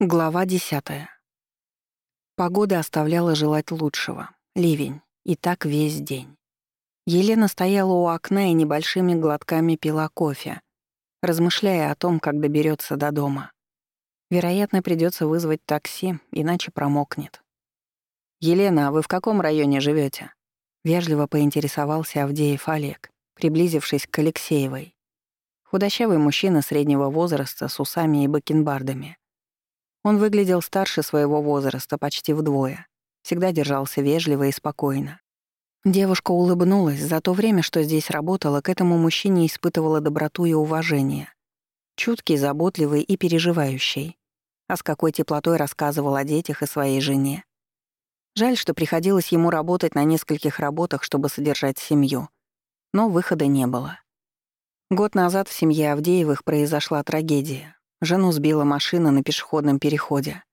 Глава 10. Погода оставляла желать лучшего. Ливень. И так весь день. Елена стояла у окна и небольшими глотками пила кофе, размышляя о том, как доберется до дома. Вероятно, придется вызвать такси, иначе промокнет. «Елена, а вы в каком районе живете? Вежливо поинтересовался Авдеев Олег, приблизившись к Алексеевой. Худощавый мужчина среднего возраста с усами и бакенбардами — он выглядел старше своего возраста, почти вдвое. Всегда держался вежливо и спокойно. Девушка улыбнулась. За то время, что здесь работала, к этому мужчине испытывала доброту и уважение. Чуткий, заботливый и переживающий. А с какой теплотой рассказывал о детях и своей жене. Жаль, что приходилось ему работать на нескольких работах, чтобы содержать семью. Но выхода не было. Год назад в семье Авдеевых произошла трагедия. Жену сбила машина на пешеходном переходе.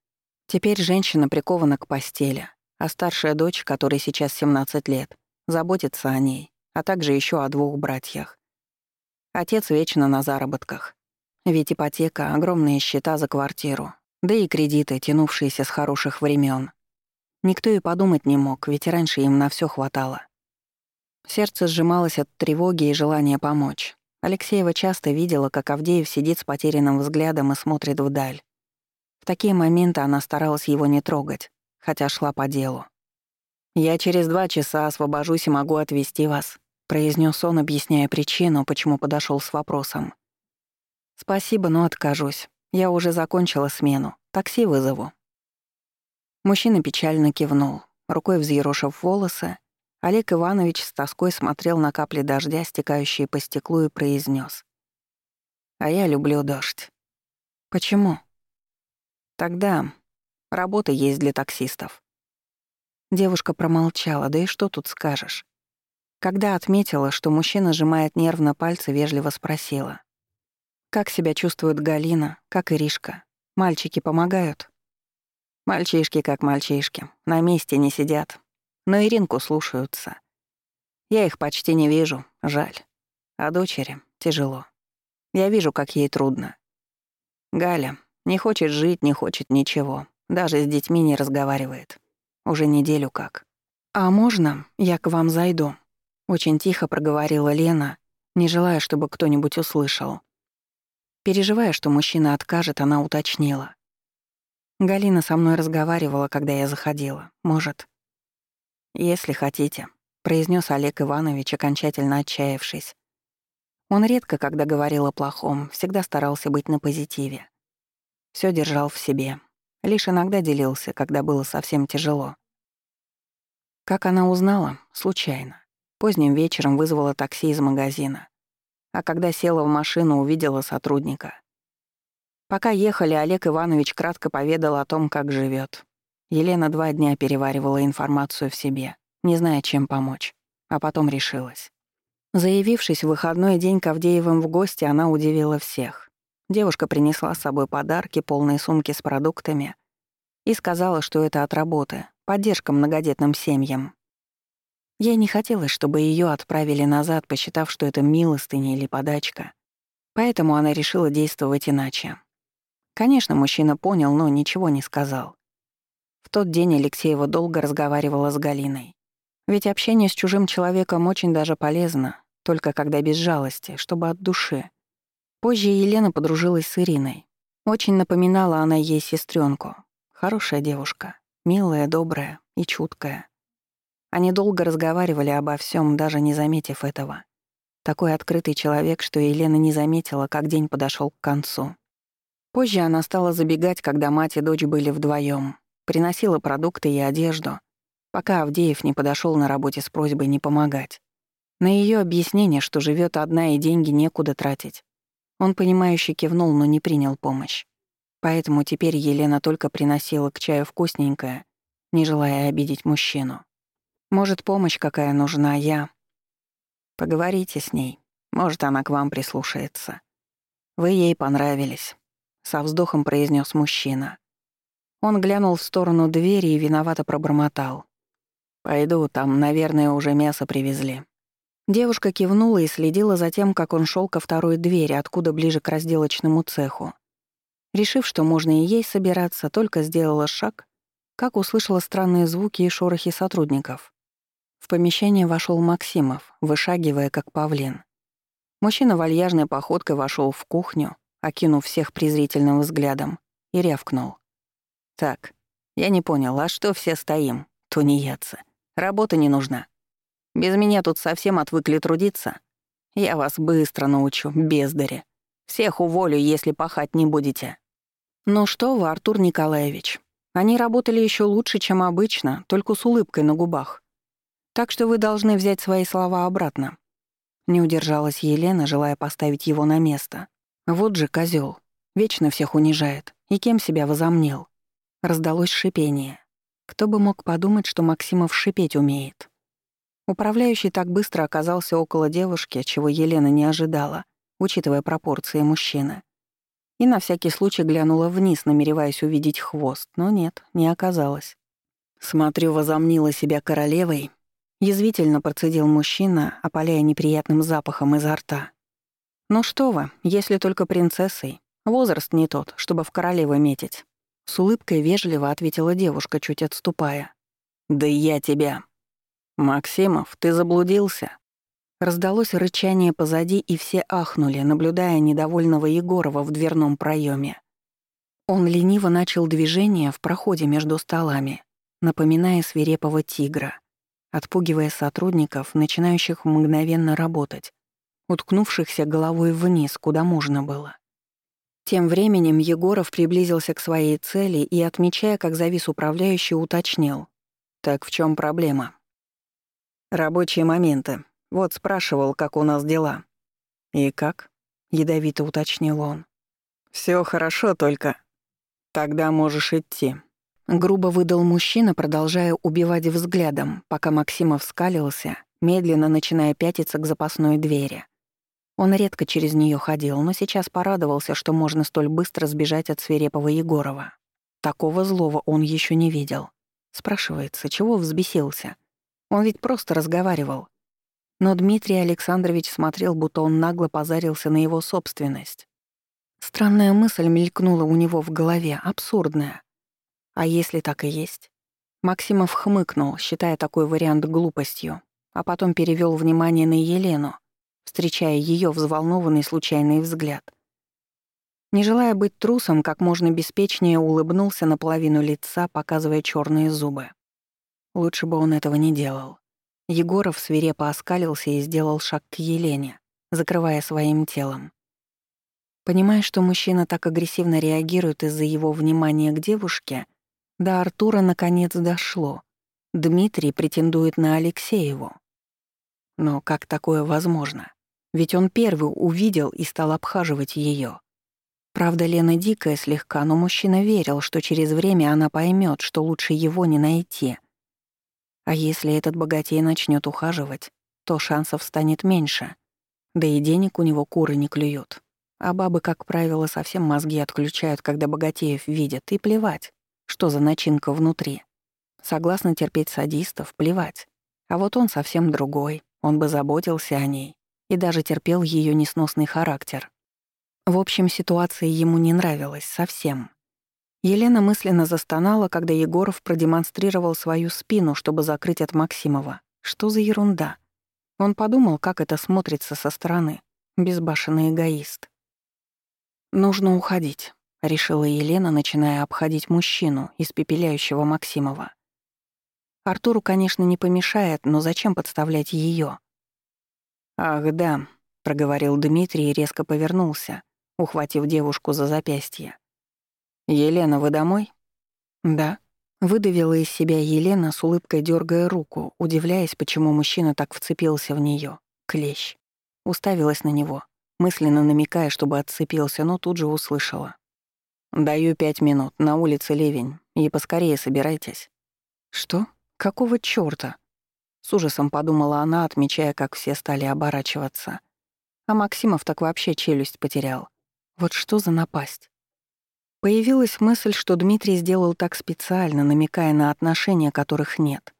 Теперь женщина прикована к постели, а старшая дочь, которой сейчас 17 лет, заботится о ней, а также еще о двух братьях. Отец вечно на заработках. Ведь ипотека, огромные счета за квартиру, да и кредиты, тянувшиеся с хороших времен. Никто и подумать не мог, ведь раньше им на все хватало. Сердце сжималось от тревоги и желания помочь. Алексеева часто видела, как Авдеев сидит с потерянным взглядом и смотрит вдаль. В такие моменты она старалась его не трогать, хотя шла по делу. «Я через два часа освобожусь и могу отвезти вас», — произнес он, объясняя причину, почему подошел с вопросом. «Спасибо, но откажусь. Я уже закончила смену. Такси вызову». Мужчина печально кивнул, рукой взъерошив волосы, Олег Иванович с тоской смотрел на капли дождя, стекающие по стеклу, и произнес: «А я люблю дождь». «Почему?» «Тогда работа есть для таксистов». Девушка промолчала, да и что тут скажешь. Когда отметила, что мужчина сжимает нервно пальцы, вежливо спросила. «Как себя чувствует Галина, как Иришка? Мальчики помогают?» «Мальчишки как мальчишки, на месте не сидят, но Иринку слушаются. Я их почти не вижу, жаль. А дочери тяжело. Я вижу, как ей трудно. Галя не хочет жить, не хочет ничего. Даже с детьми не разговаривает. Уже неделю как. «А можно я к вам зайду?» Очень тихо проговорила Лена, не желая, чтобы кто-нибудь услышал. Переживая, что мужчина откажет, она уточнила. Галина со мной разговаривала, когда я заходила. Может, «Если хотите», — произнес Олег Иванович, окончательно отчаявшись. Он редко, когда говорил о плохом, всегда старался быть на позитиве. Все держал в себе. Лишь иногда делился, когда было совсем тяжело. Как она узнала? Случайно. Поздним вечером вызвала такси из магазина. А когда села в машину, увидела сотрудника. Пока ехали, Олег Иванович кратко поведал о том, как живет, Елена два дня переваривала информацию в себе, не зная, чем помочь, а потом решилась. Заявившись в выходной день к Авдеевым в гости, она удивила всех. Девушка принесла с собой подарки, полные сумки с продуктами и сказала, что это от работы, поддержка многодетным семьям. Ей не хотелось, чтобы ее отправили назад, посчитав, что это милостыня или подачка. Поэтому она решила действовать иначе. Конечно, мужчина понял, но ничего не сказал. В тот день Алексеева долго разговаривала с Галиной. Ведь общение с чужим человеком очень даже полезно, только когда без жалости, чтобы от души. Позже Елена подружилась с Ириной. Очень напоминала она ей сестренку. Хорошая девушка, милая, добрая и чуткая. Они долго разговаривали обо всем, даже не заметив этого. Такой открытый человек, что Елена не заметила, как день подошел к концу. Позже она стала забегать, когда мать и дочь были вдвоем приносила продукты и одежду, пока Авдеев не подошел на работе с просьбой не помогать. На ее объяснение, что живет одна и деньги некуда тратить. Он, понимающе кивнул, но не принял помощь. Поэтому теперь Елена только приносила к чаю вкусненькое, не желая обидеть мужчину. «Может, помощь какая нужна, я...» «Поговорите с ней. Может, она к вам прислушается. Вы ей понравились», — со вздохом произнес мужчина. Он глянул в сторону двери и виновато пробормотал. «Пойду, там, наверное, уже мясо привезли». Девушка кивнула и следила за тем, как он шел ко второй двери, откуда ближе к разделочному цеху. Решив, что можно и ей собираться, только сделала шаг, как услышала странные звуки и шорохи сотрудников. В помещение вошел Максимов, вышагивая, как павлин. Мужчина вальяжной походкой вошел в кухню, окинув всех презрительным взглядом, и рявкнул. «Так, я не понял, а что все стоим? Тунеядцы. Работа не нужна. Без меня тут совсем отвыкли трудиться. Я вас быстро научу, бездари. Всех уволю, если пахать не будете». «Ну что вы, Артур Николаевич, они работали еще лучше, чем обычно, только с улыбкой на губах. Так что вы должны взять свои слова обратно». Не удержалась Елена, желая поставить его на место. «Вот же козел, Вечно всех унижает. И кем себя возомнил?» Раздалось шипение. Кто бы мог подумать, что Максимов шипеть умеет. Управляющий так быстро оказался около девушки, чего Елена не ожидала, учитывая пропорции мужчины. И на всякий случай глянула вниз, намереваясь увидеть хвост, но нет, не оказалось. «Смотрю, возомнила себя королевой», — язвительно процедил мужчина, опаляя неприятным запахом изо рта. «Ну что вы, если только принцессой. Возраст не тот, чтобы в королевы метить». С улыбкой вежливо ответила девушка, чуть отступая. «Да я тебя!» «Максимов, ты заблудился?» Раздалось рычание позади, и все ахнули, наблюдая недовольного Егорова в дверном проеме. Он лениво начал движение в проходе между столами, напоминая свирепого тигра, отпугивая сотрудников, начинающих мгновенно работать, уткнувшихся головой вниз, куда можно было. Тем временем Егоров приблизился к своей цели и, отмечая, как завис управляющий, уточнил. «Так в чем проблема?» «Рабочие моменты. Вот спрашивал, как у нас дела». «И как?» — ядовито уточнил он. Все хорошо, только...» «Тогда можешь идти», Грубо выдал мужчина, продолжая убивать взглядом, пока Максимов скалился, медленно начиная пятиться к запасной двери. Он редко через нее ходил, но сейчас порадовался, что можно столь быстро сбежать от свирепого Егорова. Такого злого он еще не видел. Спрашивается, чего взбесился? Он ведь просто разговаривал. Но Дмитрий Александрович смотрел, будто он нагло позарился на его собственность. Странная мысль мелькнула у него в голове, абсурдная. А если так и есть? Максимов хмыкнул, считая такой вариант глупостью, а потом перевел внимание на Елену, встречая ее взволнованный случайный взгляд. Не желая быть трусом, как можно беспечнее улыбнулся наполовину лица, показывая черные зубы. Лучше бы он этого не делал. Егоров свирепо оскалился и сделал шаг к Елене, закрывая своим телом. Понимая, что мужчина так агрессивно реагирует из-за его внимания к девушке, до Артура наконец дошло. Дмитрий претендует на Алексееву. Но как такое возможно? ведь он первый увидел и стал обхаживать ее. Правда, Лена дикая слегка, но мужчина верил, что через время она поймет, что лучше его не найти. А если этот богатей начнет ухаживать, то шансов станет меньше. Да и денег у него куры не клюют. А бабы, как правило, совсем мозги отключают, когда богатеев видят, и плевать, что за начинка внутри. Согласно терпеть садистов, плевать. А вот он совсем другой, он бы заботился о ней и даже терпел ее несносный характер. В общем, ситуация ему не нравилась совсем. Елена мысленно застонала, когда Егоров продемонстрировал свою спину, чтобы закрыть от Максимова. Что за ерунда? Он подумал, как это смотрится со стороны. Безбашенный эгоист. «Нужно уходить», — решила Елена, начиная обходить мужчину, испепеляющего Максимова. Артуру, конечно, не помешает, но зачем подставлять ее? «Ах, да», — проговорил Дмитрий и резко повернулся, ухватив девушку за запястье. «Елена, вы домой?» «Да», — выдавила из себя Елена с улыбкой дергая руку, удивляясь, почему мужчина так вцепился в нее. Клещ. Уставилась на него, мысленно намекая, чтобы отцепился, но тут же услышала. «Даю пять минут, на улице ливень, и поскорее собирайтесь». «Что? Какого чёрта?» С ужасом подумала она, отмечая, как все стали оборачиваться. А Максимов так вообще челюсть потерял. Вот что за напасть? Появилась мысль, что Дмитрий сделал так специально, намекая на отношения, которых нет.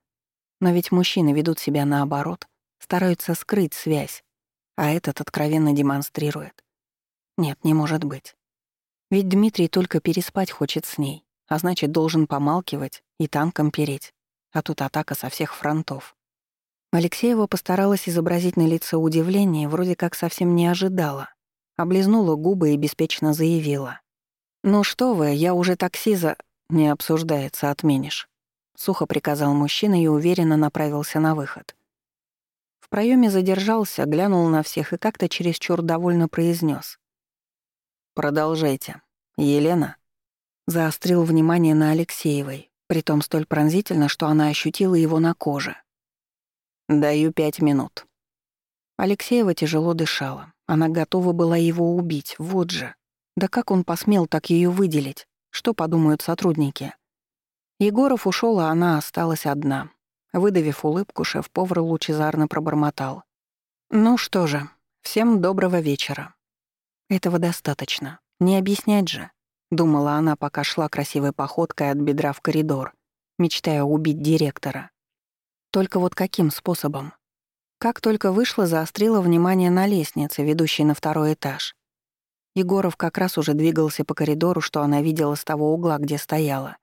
Но ведь мужчины ведут себя наоборот, стараются скрыть связь, а этот откровенно демонстрирует. Нет, не может быть. Ведь Дмитрий только переспать хочет с ней, а значит, должен помалкивать и танком переть. А тут атака со всех фронтов. Алексеева постаралась изобразить на лице удивление, вроде как совсем не ожидала. Облизнула губы и беспечно заявила. «Ну что вы, я уже такси за...» «Не обсуждается, отменишь». Сухо приказал мужчина и уверенно направился на выход. В проеме задержался, глянул на всех и как-то чересчур довольно произнес: «Продолжайте. Елена?» Заострил внимание на Алексеевой, притом столь пронзительно, что она ощутила его на коже. «Даю пять минут». Алексеева тяжело дышала. Она готова была его убить, вот же. Да как он посмел так ее выделить? Что подумают сотрудники? Егоров ушел, а она осталась одна. Выдавив улыбку, шеф-повар лучезарно пробормотал. «Ну что же, всем доброго вечера». «Этого достаточно. Не объяснять же», — думала она, пока шла красивой походкой от бедра в коридор, мечтая убить директора. Только вот каким способом? Как только вышла, заострила внимание на лестнице, ведущей на второй этаж. Егоров как раз уже двигался по коридору, что она видела с того угла, где стояла.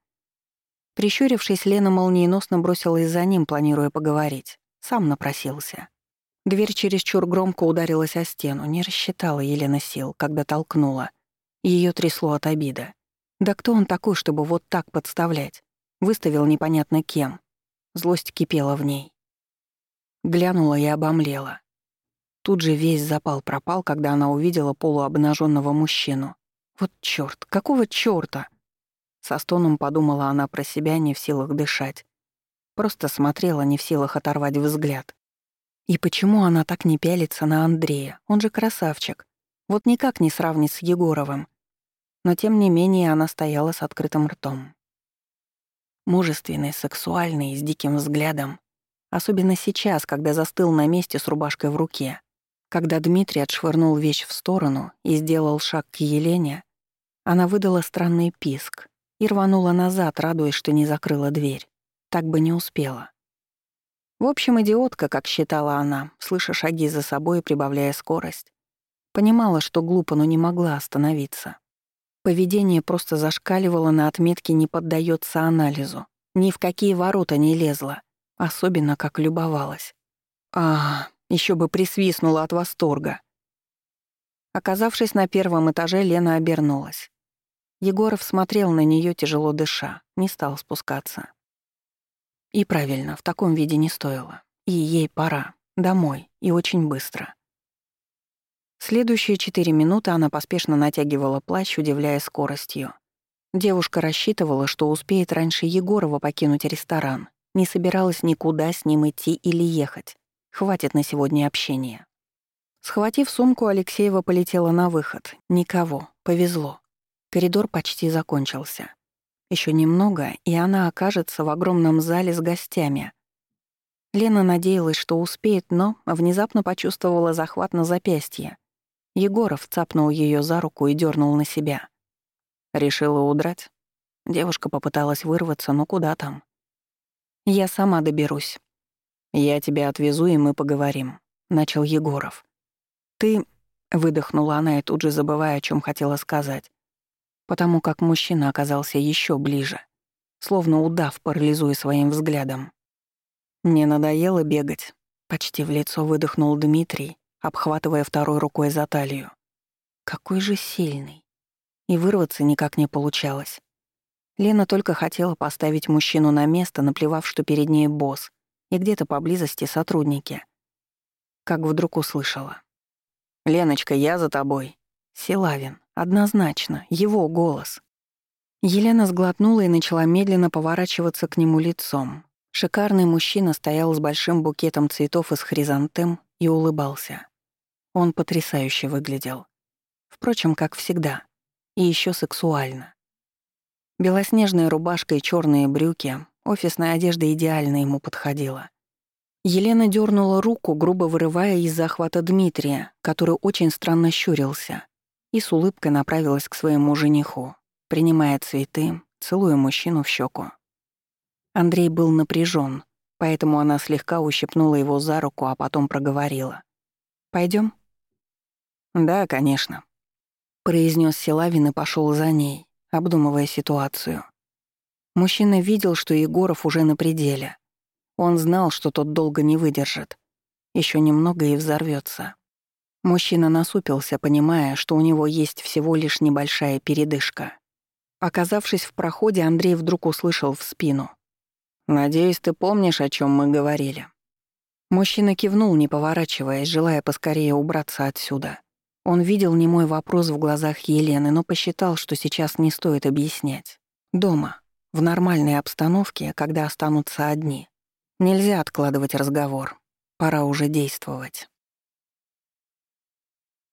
Прищурившись, Лена молниеносно бросилась за ним, планируя поговорить. Сам напросился. Дверь чересчур громко ударилась о стену, не рассчитала Елена сил, когда толкнула. Ее трясло от обида. Да кто он такой, чтобы вот так подставлять? Выставил непонятно кем. Злость кипела в ней. Глянула и обомлела. Тут же весь запал пропал, когда она увидела полуобнаженного мужчину. «Вот чёрт! Какого чёрта?» Со стоном подумала она про себя, не в силах дышать. Просто смотрела, не в силах оторвать взгляд. И почему она так не пялится на Андрея? Он же красавчик. Вот никак не сравнит с Егоровым. Но тем не менее она стояла с открытым ртом мужественный, сексуальный, с диким взглядом. Особенно сейчас, когда застыл на месте с рубашкой в руке. Когда Дмитрий отшвырнул вещь в сторону и сделал шаг к Елене, она выдала странный писк и рванула назад, радуясь, что не закрыла дверь. Так бы не успела. В общем, идиотка, как считала она, слыша шаги за собой и прибавляя скорость. Понимала, что глупо, но не могла остановиться. Поведение просто зашкаливало на отметке «не поддается анализу». Ни в какие ворота не лезла. Особенно, как любовалась. А, еще бы присвистнула от восторга. Оказавшись на первом этаже, Лена обернулась. Егоров смотрел на нее тяжело дыша, не стал спускаться. И правильно, в таком виде не стоило. И ей пора. Домой. И очень быстро. Следующие четыре минуты она поспешно натягивала плащ, удивляя скоростью. Девушка рассчитывала, что успеет раньше Егорова покинуть ресторан, не собиралась никуда с ним идти или ехать. Хватит на сегодня общения. Схватив сумку, Алексеева полетела на выход. Никого. Повезло. Коридор почти закончился. Еще немного, и она окажется в огромном зале с гостями. Лена надеялась, что успеет, но внезапно почувствовала захват на запястье. Егоров цапнул ее за руку и дернул на себя. Решила удрать. Девушка попыталась вырваться, но куда там. «Я сама доберусь». «Я тебя отвезу, и мы поговорим», — начал Егоров. «Ты...» — выдохнула она и тут же забывая, о чем хотела сказать. Потому как мужчина оказался еще ближе, словно удав, парализуя своим взглядом. «Не надоело бегать?» — почти в лицо выдохнул Дмитрий, обхватывая второй рукой за талию. Какой же сильный. И вырваться никак не получалось. Лена только хотела поставить мужчину на место, наплевав, что перед ней босс и где-то поблизости сотрудники. Как вдруг услышала. «Леночка, я за тобой». Силавин. Однозначно. Его голос. Елена сглотнула и начала медленно поворачиваться к нему лицом. Шикарный мужчина стоял с большим букетом цветов из хризантем и улыбался. Он потрясающе выглядел. Впрочем, как всегда. И еще сексуально. Белоснежная рубашка и черные брюки, офисная одежда идеально ему подходила. Елена дернула руку, грубо вырывая из захвата Дмитрия, который очень странно щурился, и с улыбкой направилась к своему жениху, принимая цветы, целуя мужчину в щеку. Андрей был напряжен, поэтому она слегка ущипнула его за руку, а потом проговорила. "Пойдем". «Да, конечно», — произнес Силавин и пошел за ней, обдумывая ситуацию. Мужчина видел, что Егоров уже на пределе. Он знал, что тот долго не выдержит. Еще немного и взорвется. Мужчина насупился, понимая, что у него есть всего лишь небольшая передышка. Оказавшись в проходе, Андрей вдруг услышал в спину. «Надеюсь, ты помнишь, о чем мы говорили». Мужчина кивнул, не поворачиваясь, желая поскорее убраться отсюда. Он видел не мой вопрос в глазах Елены, но посчитал, что сейчас не стоит объяснять. Дома, в нормальной обстановке, когда останутся одни. Нельзя откладывать разговор. Пора уже действовать.